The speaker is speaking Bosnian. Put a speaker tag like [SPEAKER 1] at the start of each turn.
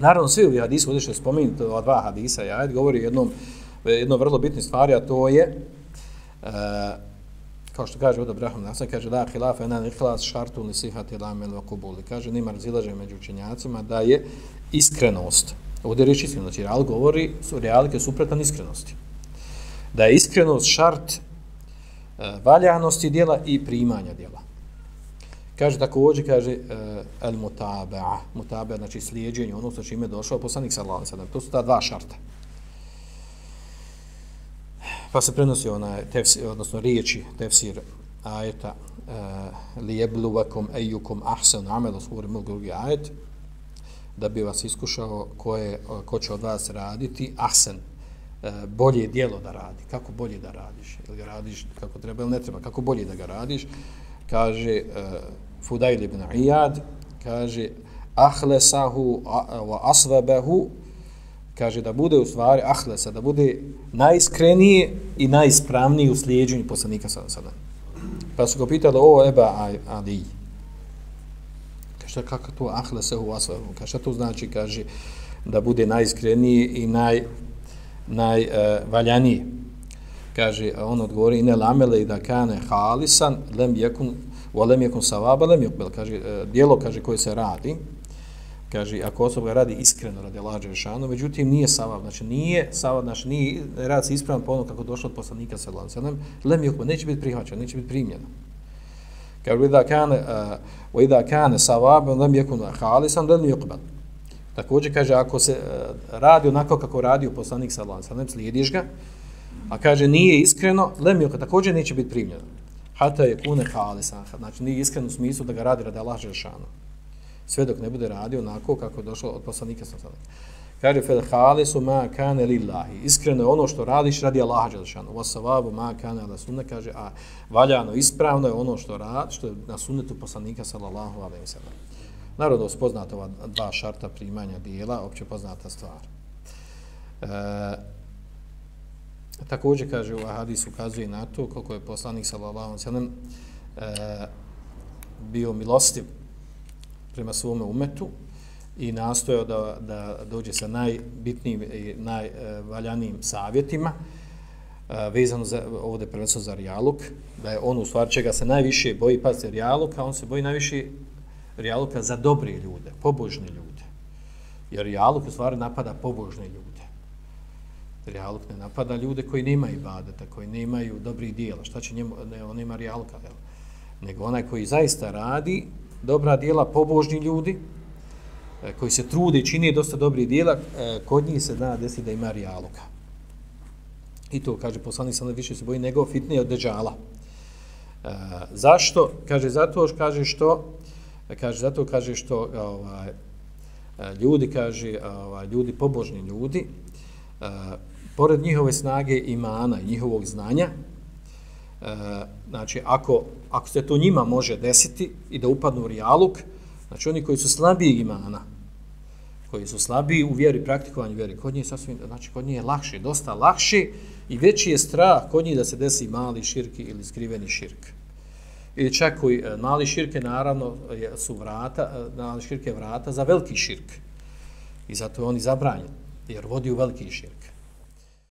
[SPEAKER 1] Naravno, svi ovi hadisi, ovdje što je spomenuti, ova dva hadisa, ja govori jednom, jedno vrlo bitnoj stvari, a to je, uh, kao što kaže Oda Brahman Nasan, kaže da hilaf enan ihlas šartu nisihati lamel vakubuli. Kaže, nima razilaže među učenjacima da je iskrenost. Ovdje reći iskreno, znači real govori, su realike supretan iskrenosti. Da je iskrenost šart uh, valjanosti dijela i primanja dijela. Kaže također, kaže uh, el mutaba'a, mutaba'a, znači slijedjenje ono sa čime je došao poslanik sallallahu alejhi ve sellem. To su ta dva šarta. Pa se prenosi onaj tefsir, odnosno riječi tefsir ajeta e, uh, li jebluvakom ayyukum ahsan amala sura mulk drugi ajet, da bi vas iskušao ko, je, ko će od vas raditi ahsan, e, bolje dijelo da radi. Kako bolje da radiš? Ili ga radiš kako treba ili ne treba? Kako bolje da ga radiš? Kaže Fudail ibn Iyad, kaže ahlesahu wa asvabahu kaže da bude u stvari ahlesa, da bude najiskreniji i najispravniji u slijedženju poslanika sada. sada. Pa su ga pitali, o Eba Ali, kaže, kako to ahlesa wa asvahu? Kaže, šta to znači? Kaže, da bude najiskreniji i naj, najvaljaniji. E, uh, kaže, on odgovori, ine lamele i da kane halisan, lem jekun, u lem jekun savaba, lem jekun, kaže, e, djelo dijelo, kaže, koje se radi, kaže ako osoba radi iskreno radi Allaha dželešanu međutim nije savab, znači nije savab, znači nije rad se ispravan po kako došlo od poslanika sallallahu alejhi ve sellem lem yukba neće biti prihvaćen neće biti primljen kaže da kana wa idha kana e, savab lem yakun khalisan lem yuqbal takođe kaže ako se uh, radi onako kako radi u poslanik sallallahu alejhi ve sellem slijediš ga a kaže nije iskreno lem yukba takođe neće biti primljeno hata je kune halisa. znači nije iskreno u smislu da ga radi radi Allah Želšanu. sve dok ne bude radio onako kako je došlo od poslanika sa sada. Kaže fel halisu ma kana lillahi. Iskreno je ono što radiš radi Allaha Želšanu. Wa ma kana ala sunne. kaže a valjano ispravno je ono što radi što je na sunnetu poslanika sallallahu alejhi ve sellem. Narodno spoznata ova dva šarta primanja dijela, opće poznata stvar. E, također kaže ovaj u hadisu ukazuje na to koliko je poslanik sallallahu alejhi ve e, bio milostiv prema svome umetu i nastojao da, da dođe sa najbitnijim i najvaljanijim savjetima e, vezano za, ovdje prvenstveno za rijaluk, da je on u stvari čega se najviše boji, pazite, rijaluka, on se boji najviše rijaluka za dobre ljude, pobožne ljude. Jer rijaluk u stvari napada pobožne ljude. Rijaluk ne napada ljude koji nemaju ibadeta, koji nemaju dobrih dijela. Šta će njemu, ne, on ima rijaluka, jel? nego onaj koji zaista radi dobra dijela, pobožni ljudi, e, koji se trude i čini dosta dobrih dijela, e, kod njih se da desi da ima rijaluka. I to, kaže, poslanik sam više se boji nego fitnije od deđala. E, zašto? Kaže, zato kaže što, e, kaže, zato kaže što, ovaj, ljudi, kaže, ovaj, ljudi, pobožni ljudi, Eh, pored njihove snage imana i njihovog znanja, E, znači, ako, ako se to njima može desiti i da upadnu u rijaluk, znači oni koji su slabiji imana, koji su slabiji u vjeri, praktikovanju vjeri, kod njih sasvim, znači kod njih je lakše, dosta lakše i veći je strah kod njih da se desi mali širki ili skriveni širk. Ili čak koji eh, mali širke, naravno, su vrata, mali širke vrata za veliki širk. I zato je oni zabranjen jer vodi u veliki širk.